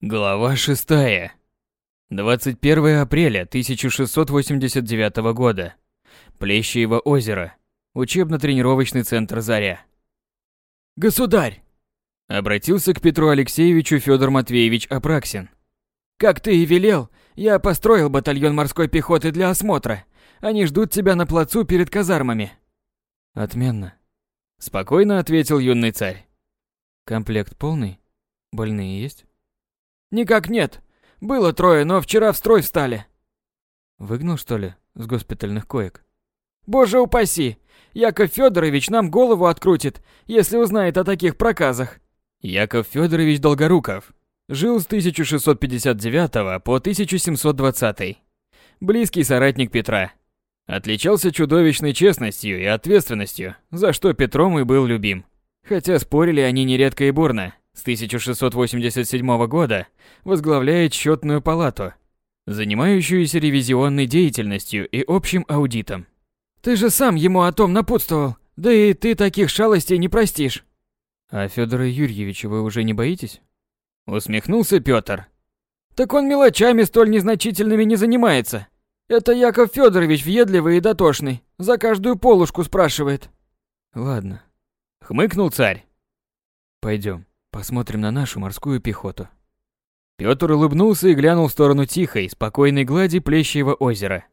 Глава 6. 21 апреля 1689 года. Плещеево озеро. Учебно-тренировочный центр «Заря». «Государь!» Обратился к Петру Алексеевичу Федор Матвеевич Апраксин. «Как ты и велел, я построил батальон морской пехоты для осмотра. Они ждут тебя на плацу перед казармами». «Отменно», — спокойно ответил юный царь. «Комплект полный? Больные есть?» Никак нет. Было трое, но вчера в строй встали. Выгнал, что ли, с госпитальных коек? Боже упаси! Яков Федорович нам голову открутит, если узнает о таких проказах. Яков Федорович Долгоруков жил с 1659 по 1720. Близкий соратник Петра. Отличался чудовищной честностью и ответственностью, за что Петром и был любим. Хотя спорили они нередко и бурно, с 1687 года возглавляет счетную палату, занимающуюся ревизионной деятельностью и общим аудитом. Ты же сам ему о том напутствовал, да и ты таких шалостей не простишь. А Федора Юрьевича вы уже не боитесь? Усмехнулся Петр. Так он мелочами столь незначительными не занимается. Это Яков Федорович въедливый и дотошный, за каждую полушку спрашивает. Ладно. Хмыкнул царь. Пойдем. Посмотрим на нашу морскую пехоту. Пётр улыбнулся и глянул в сторону тихой, спокойной глади Плещеева озера.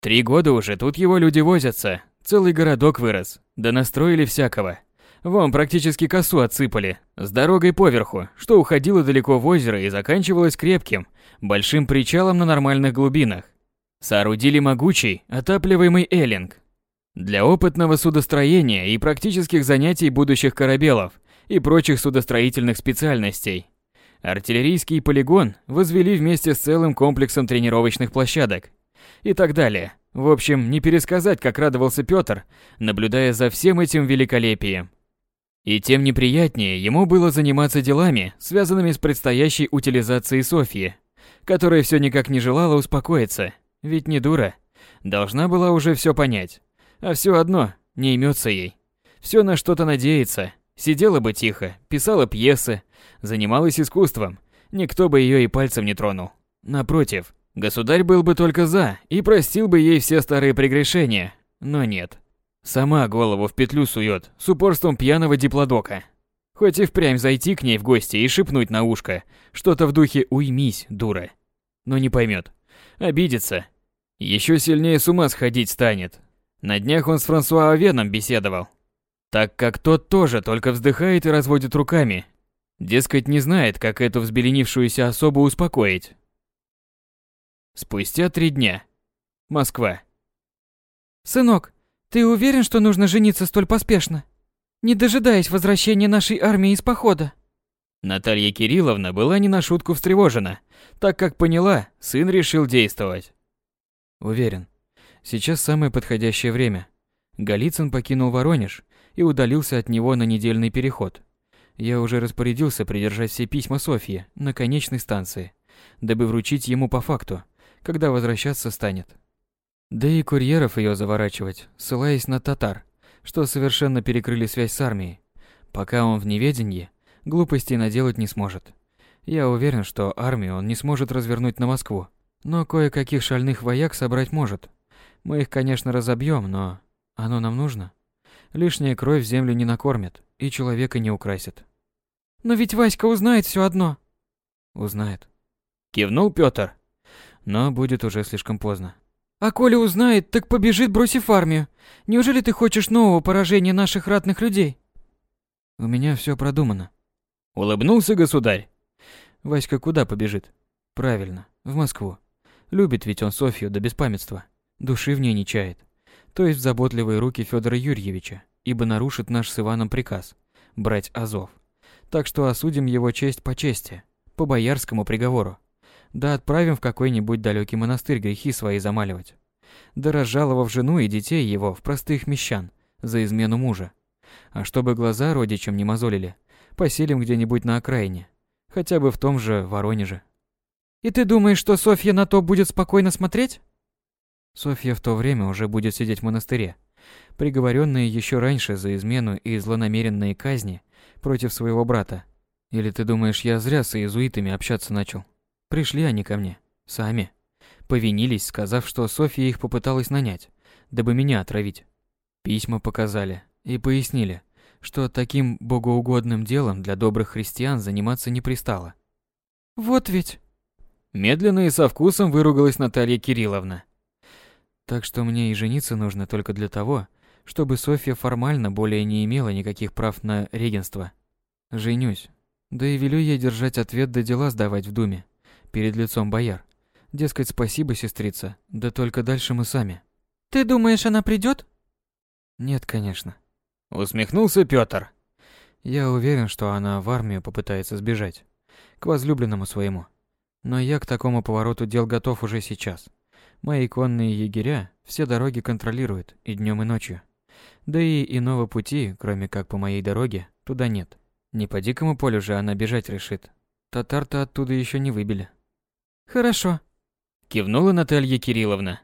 Три года уже тут его люди возятся, целый городок вырос, да настроили всякого. Вон практически косу отсыпали, с дорогой поверху, что уходило далеко в озеро и заканчивалось крепким, большим причалом на нормальных глубинах. Соорудили могучий, отапливаемый эллинг. Для опытного судостроения и практических занятий будущих корабелов – и прочих судостроительных специальностей. Артиллерийский полигон возвели вместе с целым комплексом тренировочных площадок и так далее. В общем, не пересказать, как радовался Пётр, наблюдая за всем этим великолепием. И тем неприятнее ему было заниматься делами, связанными с предстоящей утилизацией Софьи, которая все никак не желала успокоиться, ведь не дура. Должна была уже все понять. А все одно не имется ей. Все на что-то надеется, Сидела бы тихо, писала пьесы, занималась искусством. Никто бы ее и пальцем не тронул. Напротив, государь был бы только за и простил бы ей все старые прегрешения. Но нет. Сама голову в петлю сует с упорством пьяного диплодока. Хоть и впрямь зайти к ней в гости и шепнуть на ушко что-то в духе «Уймись, дура». Но не поймет. Обидится. Еще сильнее с ума сходить станет. На днях он с Франсуа Овеном беседовал так как тот тоже только вздыхает и разводит руками. Дескать, не знает, как эту взбеленившуюся особу успокоить. Спустя три дня. Москва. «Сынок, ты уверен, что нужно жениться столь поспешно, не дожидаясь возвращения нашей армии из похода?» Наталья Кирилловна была не на шутку встревожена, так как поняла, сын решил действовать. Уверен. Сейчас самое подходящее время. Голицын покинул Воронеж и удалился от него на недельный переход. Я уже распорядился придержать все письма Софьи на конечной станции, дабы вручить ему по факту, когда возвращаться станет. Да и курьеров ее заворачивать, ссылаясь на татар, что совершенно перекрыли связь с армией. Пока он в неведении, глупостей наделать не сможет. Я уверен, что армию он не сможет развернуть на Москву, но кое-каких шальных вояк собрать может. Мы их, конечно, разобьем, но оно нам нужно. Лишняя кровь землю не накормит и человека не украсит. Но ведь Васька узнает все одно. Узнает. Кивнул Пётр. Но будет уже слишком поздно. А коли узнает, так побежит, бросив армию. Неужели ты хочешь нового поражения наших ратных людей? У меня все продумано. Улыбнулся государь. Васька куда побежит? Правильно, в Москву. Любит ведь он Софью до беспамятства. Души в ней не чает то есть в заботливые руки Федора Юрьевича, ибо нарушит наш с Иваном приказ – брать Азов. Так что осудим его честь по чести, по боярскому приговору. Да отправим в какой-нибудь далекий монастырь грехи свои замаливать. Да разжаловав жену и детей его в простых мещан за измену мужа. А чтобы глаза родичам не мозолили, поселим где-нибудь на окраине, хотя бы в том же Воронеже. И ты думаешь, что Софья на то будет спокойно смотреть? Софья в то время уже будет сидеть в монастыре, приговоренная еще раньше за измену и злонамеренные казни против своего брата. Или ты думаешь, я зря с иезуитами общаться начал? Пришли они ко мне. Сами. Повинились, сказав, что Софья их попыталась нанять, дабы меня отравить. Письма показали и пояснили, что таким богоугодным делом для добрых христиан заниматься не пристало. Вот ведь. Медленно и со вкусом выругалась Наталья Кирилловна. Так что мне и жениться нужно только для того, чтобы Софья формально более не имела никаких прав на регенство. Женюсь. Да и велю ей держать ответ да дела сдавать в думе, перед лицом бояр. Дескать, спасибо, сестрица, да только дальше мы сами. Ты думаешь, она придет? Нет, конечно. Усмехнулся Пётр. Я уверен, что она в армию попытается сбежать. К возлюбленному своему. Но я к такому повороту дел готов уже сейчас. Мои конные егеря все дороги контролируют и днем, и ночью. Да и иного пути, кроме как по моей дороге, туда нет. Не по дикому полю же она бежать решит. Татар-то оттуда еще не выбили. Хорошо. Кивнула Наталья Кирилловна.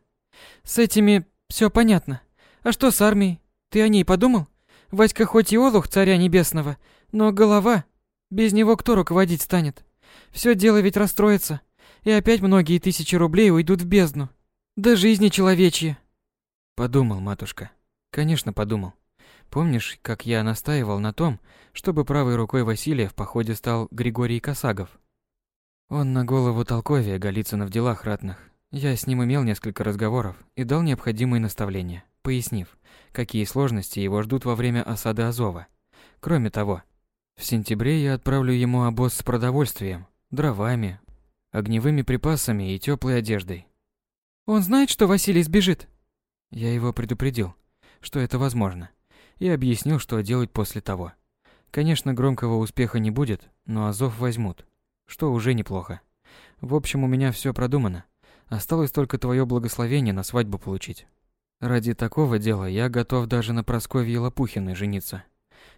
С этими все понятно. А что с армией? Ты о ней подумал? Вадька хоть и олух царя небесного, но голова. Без него кто руководить станет? Все дело ведь расстроится. И опять многие тысячи рублей уйдут в бездну. Да жизни человечьи. Подумал, матушка. Конечно, подумал. Помнишь, как я настаивал на том, чтобы правой рукой Василия в походе стал Григорий Косагов? Он на голову толковее Голицына в делах ратных. Я с ним имел несколько разговоров и дал необходимые наставления, пояснив, какие сложности его ждут во время осады Азова. Кроме того, в сентябре я отправлю ему обоз с продовольствием, дровами, огневыми припасами и теплой одеждой. Он знает, что Василий сбежит? Я его предупредил, что это возможно, и объяснил, что делать после того. Конечно, громкого успеха не будет, но Азов возьмут, что уже неплохо. В общем, у меня все продумано. Осталось только твое благословение на свадьбу получить. Ради такого дела я готов даже на Прасковье Лопухиной жениться.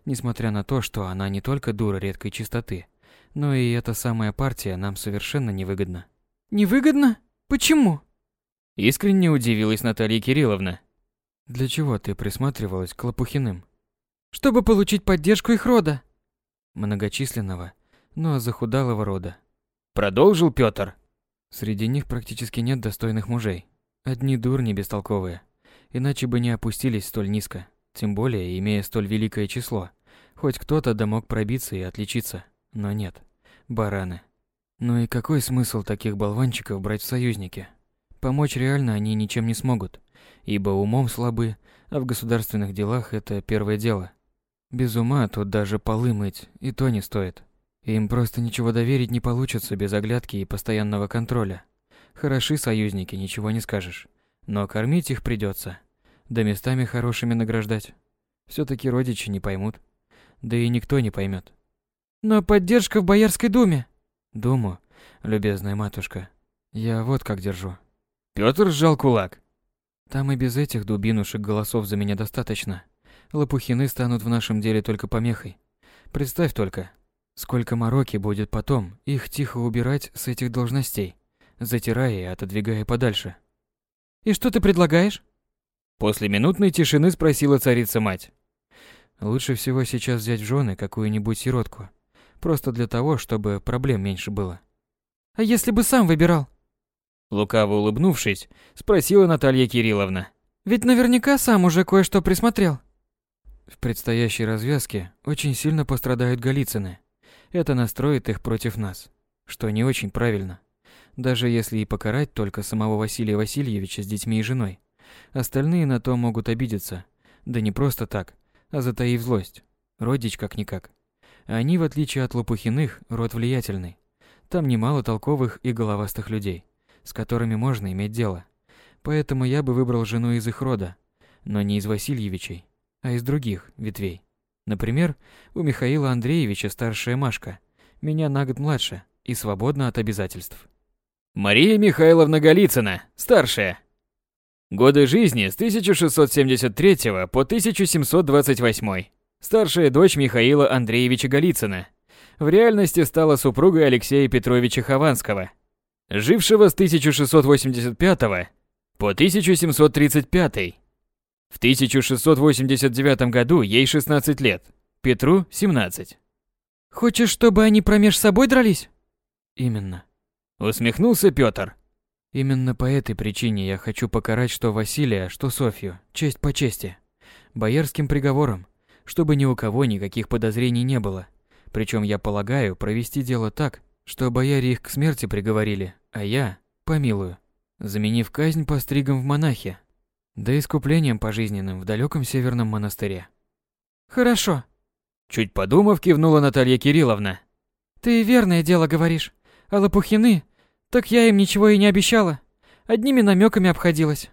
Несмотря на то, что она не только дура редкой чистоты, но и эта самая партия нам совершенно невыгодна. Невыгодно? Почему? Искренне удивилась Наталья Кирилловна. Для чего ты присматривалась к Лопухиным? Чтобы получить поддержку их рода. Многочисленного, но захудалого рода. Продолжил Пётр. Среди них практически нет достойных мужей. Одни дурни бестолковые. Иначе бы не опустились столь низко, тем более имея столь великое число. Хоть кто-то да мог пробиться и отличиться, но нет. Бараны. Ну и какой смысл таких болванчиков брать в союзники? Помочь реально они ничем не смогут, ибо умом слабы, а в государственных делах это первое дело. Без ума тут даже полы мыть, и то не стоит. Им просто ничего доверить не получится без оглядки и постоянного контроля. Хороши союзники, ничего не скажешь. Но кормить их придется. Да местами хорошими награждать. все таки родичи не поймут. Да и никто не поймет. Но поддержка в Боярской думе. Думу, любезная матушка, я вот как держу. Пётр сжал кулак. Там и без этих дубинушек голосов за меня достаточно. Лопухины станут в нашем деле только помехой. Представь только, сколько мороки будет потом их тихо убирать с этих должностей, затирая и отодвигая подальше. И что ты предлагаешь? После минутной тишины спросила царица-мать. Лучше всего сейчас взять в жены какую-нибудь сиротку. Просто для того, чтобы проблем меньше было. А если бы сам выбирал? Лукаво улыбнувшись, спросила Наталья Кирилловна. Ведь наверняка сам уже кое-что присмотрел. В предстоящей развязке очень сильно пострадают Голицыны. Это настроит их против нас, что не очень правильно. Даже если и покарать только самого Василия Васильевича с детьми и женой. Остальные на то могут обидеться. Да не просто так, а затаив злость. Родич как-никак. Они, в отличие от Лопухиных, род влиятельный. Там немало толковых и головастых людей, с которыми можно иметь дело. Поэтому я бы выбрал жену из их рода, но не из Васильевичей, а из других ветвей. Например, у Михаила Андреевича старшая Машка, меня на год младше и свободна от обязательств. Мария Михайловна Голицына, старшая. Годы жизни с 1673 по 1728. Старшая дочь Михаила Андреевича Голицына. В реальности стала супругой Алексея Петровича Хованского, жившего с 1685 по 1735. В 1689 году ей 16 лет, Петру 17. Хочешь, чтобы они промеж собой дрались? Именно. Усмехнулся Пётр. Именно по этой причине я хочу покарать что Василия, что Софью, честь по чести. Боярским приговором, чтобы ни у кого никаких подозрений не было. Причем я полагаю провести дело так, что бояре их к смерти приговорили, а я помилую, заменив казнь постригом в монахе, да искуплением пожизненным в далеком северном монастыре. Хорошо. Чуть подумав, кивнула Наталья Кирилловна. Ты верное дело говоришь. А Лопухины, так я им ничего и не обещала. Одними намеками обходилась.